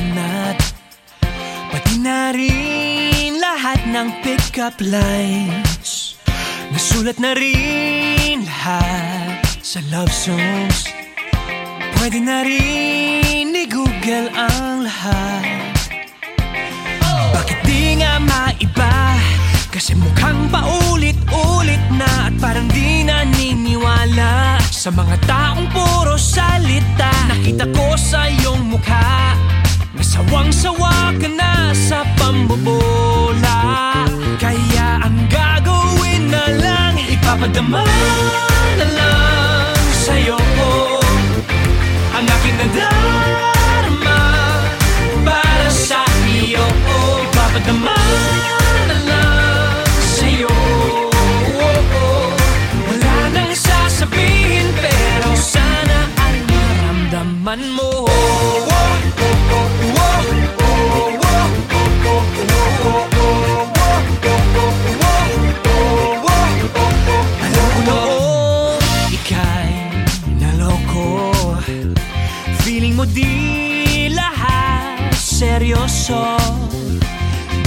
hanap Pati na rin lahat ng pick-up lines. Nasulat na rin lahat sa love songs. Pwede na rin i-google ang lahat. Oh! Bakit di nga maiba? Kasi mukhang paulit-ulit na At parang di naniniwala Sa mga taong puro salita. Nakita ko sa iyong mukha. Nasawang-sawa ka na sa pambobola Kaya ang gagawin na lang Ipapadama na lang sa'yo Ang aking nadarama Para sa iyo Ipapadama na lang sa'yo. Wala nang sasabihin Pero sana ay maramdaman mo mo di lahat seryoso.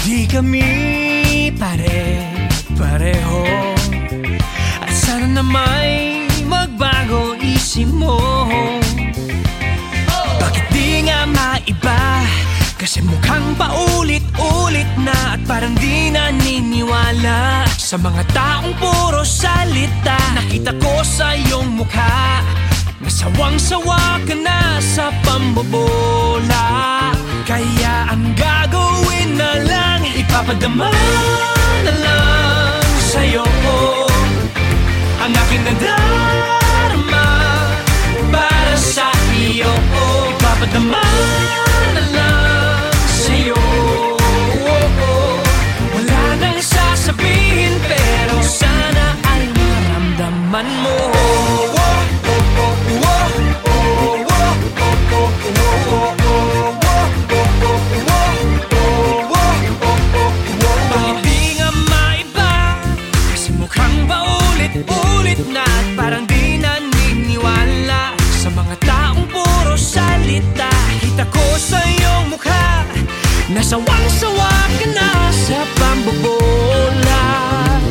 Di kami pare-pareho. At sana na may magbago isip mo. Bakit di nga maiba? Kasi mukhang paulit-ulit na At parang di naniniwala. Sa mga taong puro salita Nakita ko sa iyong mukha Nasawang-sawa ka na sa pambobola Kaya ang gagawin na lang Ipapadama na lang sa'yo Ang aking nadarama Para sa iyo Ipapadama na lang sa'yo. Wala nang sasabihin Pero sana ay maramdaman mo Nasawang-sawa ka na sa pambobola.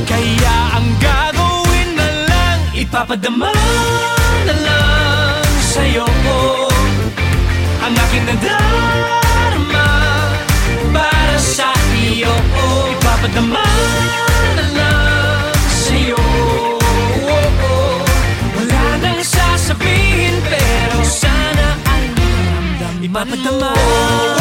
Kaya ang gagawin na lang Ipapadama na lang sa'yo Ang aking nadarama Para sa iyo Ipapadama na lang sa'yo. Wala nang sasabihin Pero sana ay maramdaman Ipapadama Ipapadama